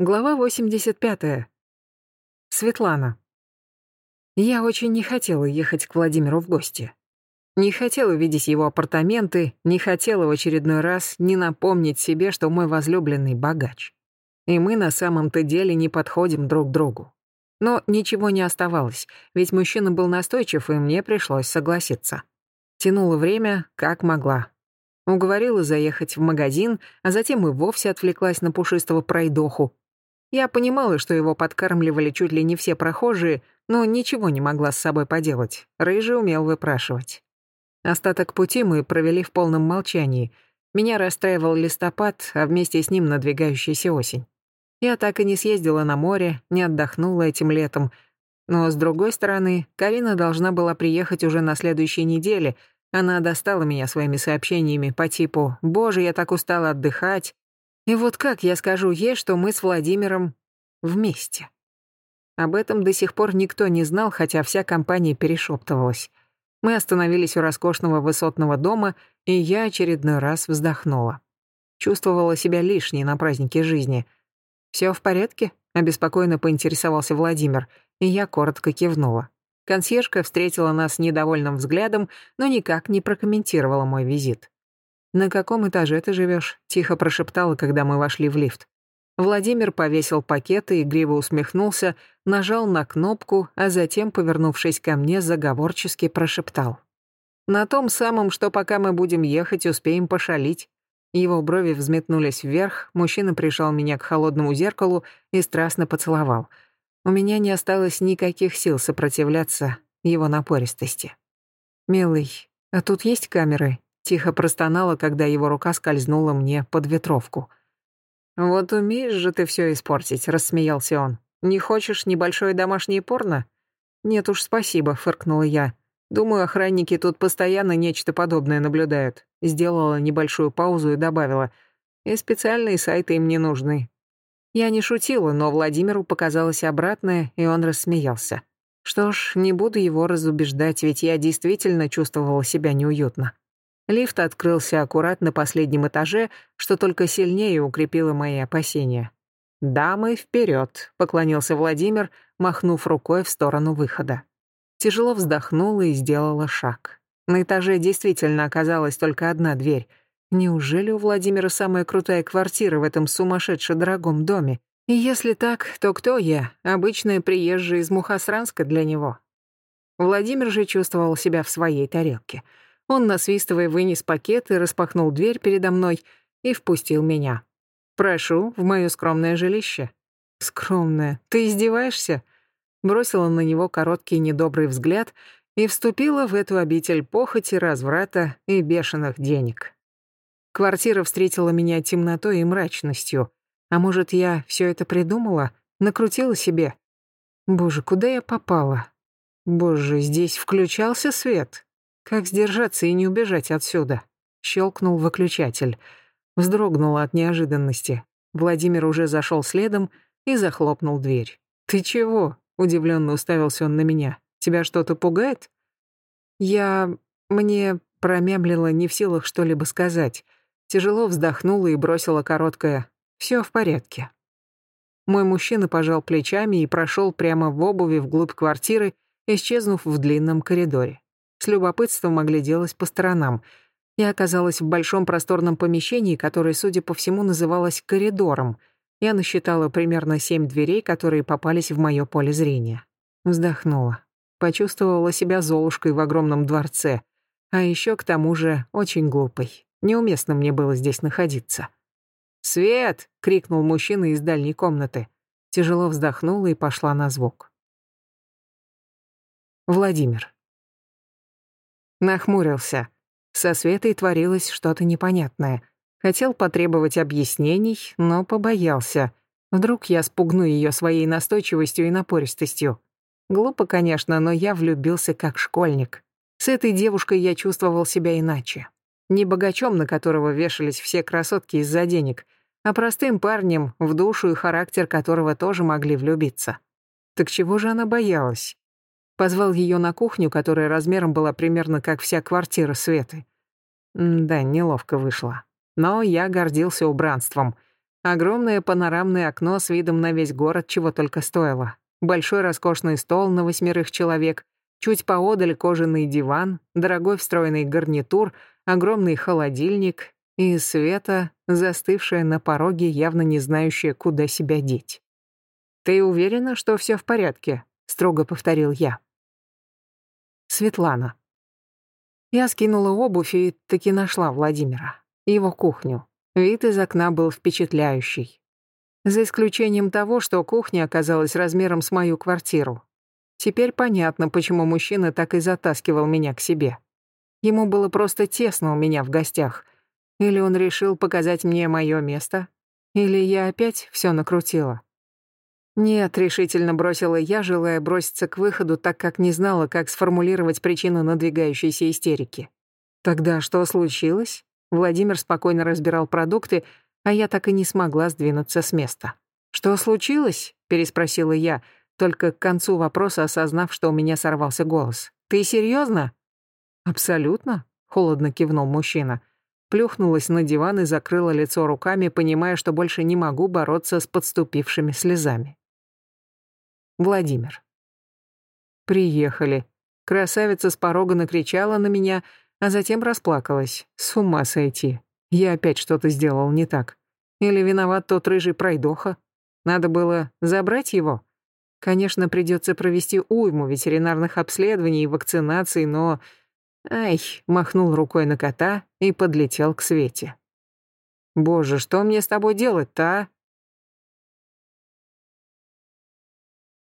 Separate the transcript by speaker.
Speaker 1: Глава 85. Светлана. Я очень не хотела ехать к Владимиру в гости. Не хотела видеть его апартаменты, не хотела в очередной раз не напомнить себе, что мой возлюбленный богач. И мы на самом-то деле не подходим друг другу. Но ничего не оставалось, ведь мужчина был настойчив, и мне пришлось согласиться. Тянула время, как могла. Уговорила заехать в магазин, а затем и вовсе отвлеклась на пушистого пройдоху. Я понимала, что его подкармливали чуть ли не все прохожие, но ничего не могла с собой поделать. Рыжий умел выпрашивать. Остаток пути мы провели в полном молчании. Меня расстраивал листопад, а вместе с ним надвигающаяся осень. Я так и не съездила на море, не отдохнула этим летом. Но, с другой стороны, Карина должна была приехать уже на следующей неделе. Она достала меня своими сообщениями по типу «Боже, я так устала отдыхать». И вот как я скажу ей, что мы с Владимиром вместе? Об этом до сих пор никто не знал, хотя вся компания перешептывалась. Мы остановились у роскошного высотного дома, и я очередной раз вздохнула. Чувствовала себя лишней на празднике жизни — «Все в порядке?» — обеспокоенно поинтересовался Владимир, и я коротко кивнула. Консьержка встретила нас недовольным взглядом, но никак не прокомментировала мой визит. «На каком этаже ты живешь? тихо прошептала, когда мы вошли в лифт. Владимир повесил пакеты, игриво усмехнулся, нажал на кнопку, а затем, повернувшись ко мне, заговорчески прошептал. «На том самом, что пока мы будем ехать, успеем пошалить. Его брови взметнулись вверх, мужчина прижал меня к холодному зеркалу и страстно поцеловал. У меня не осталось никаких сил сопротивляться его напористости. «Милый, а тут есть камеры?» Тихо простонала, когда его рука скользнула мне под ветровку. «Вот умеешь же ты все испортить», — рассмеялся он. «Не хочешь небольшое домашнее порно?» «Нет уж, спасибо», — фыркнула я. Думаю, охранники тут постоянно нечто подобное наблюдают. Сделала небольшую паузу и добавила. И специальные сайты им не нужны. Я не шутила, но Владимиру показалось обратное, и он рассмеялся. Что ж, не буду его разубеждать, ведь я действительно чувствовала себя неуютно. Лифт открылся аккурат на последнем этаже, что только сильнее укрепило мои опасения. «Дамы, вперед!» — поклонился Владимир, махнув рукой в сторону выхода. Тяжело вздохнула и сделала шаг. На этаже действительно оказалась только одна дверь. Неужели у Владимира самая крутая квартира в этом сумасшедше дорогом доме? И если так, то кто я? Обычная приезжая из Мухасранска для него. Владимир же чувствовал себя в своей тарелке. Он, насвистывая, вынес пакет и распахнул дверь передо мной и впустил меня. «Прошу, в моё скромное жилище». «Скромное? Ты издеваешься?» бросила на него короткий недобрый взгляд и вступила в эту обитель похоти, разврата и бешеных денег. Квартира встретила меня темнотой и мрачностью. А может, я все это придумала, накрутила себе? Боже, куда я попала? Боже, здесь включался свет. Как сдержаться и не убежать отсюда? Щелкнул выключатель. Вздрогнула от неожиданности. Владимир уже зашел следом и захлопнул дверь. «Ты чего?» Удивленно уставился он на меня. «Тебя что-то пугает?» Я... мне промямлила не в силах что-либо сказать. Тяжело вздохнула и бросила короткое «Все в порядке». Мой мужчина пожал плечами и прошел прямо в обуви вглубь квартиры, исчезнув в длинном коридоре. С любопытством огляделась по сторонам. Я оказалась в большом просторном помещении, которое, судя по всему, называлось коридором — я насчитала примерно семь дверей, которые попались в мое поле зрения. Вздохнула. Почувствовала себя золушкой в огромном дворце. А еще к тому же очень глупой. Неуместно мне было здесь находиться. «Свет!» — крикнул мужчина из дальней комнаты. Тяжело вздохнула и пошла на звук. Владимир. Нахмурился. Со Светой творилось что-то непонятное. Хотел потребовать объяснений, но побоялся. Вдруг я спугну ее своей настойчивостью и напористостью. Глупо, конечно, но я влюбился как школьник. С этой девушкой я чувствовал себя иначе. Не богачом, на которого вешались все красотки из-за денег, а простым парнем, в душу и характер которого тоже могли влюбиться. Так чего же она боялась? Позвал ее на кухню, которая размером была примерно как вся квартира Светы. Да, неловко вышло. Но я гордился убранством. Огромное панорамное окно с видом на весь город чего только стоило. Большой роскошный стол на восьмерых человек, чуть поодаль кожаный диван, дорогой встроенный гарнитур, огромный холодильник и Света, застывшая на пороге, явно не знающая, куда себя деть. «Ты уверена, что все в порядке?» — строго повторил я. Светлана. Я скинула обувь и таки нашла Владимира. Его кухню. Вид из окна был впечатляющий. За исключением того, что кухня оказалась размером с мою квартиру. Теперь понятно, почему мужчина так и затаскивал меня к себе. Ему было просто тесно у меня в гостях. Или он решил показать мне мое место, или я опять все накрутила. Нет, решительно бросила я, желая броситься к выходу, так как не знала, как сформулировать причину надвигающейся истерики. Тогда что случилось? Владимир спокойно разбирал продукты, а я так и не смогла сдвинуться с места. «Что случилось?» — переспросила я, только к концу вопроса осознав, что у меня сорвался голос. «Ты серьезно? «Абсолютно», — холодно кивнул мужчина. Плюхнулась на диван и закрыла лицо руками, понимая, что больше не могу бороться с подступившими слезами. Владимир. Приехали. Красавица с порога накричала на меня, а затем расплакалась. С ума сойти. Я опять что-то сделал не так. Или виноват тот рыжий пройдоха? Надо было забрать его? Конечно, придется провести уйму ветеринарных обследований и вакцинаций, но... Ай, махнул рукой на кота и подлетел к Свете. «Боже, что мне с тобой делать-то, а?»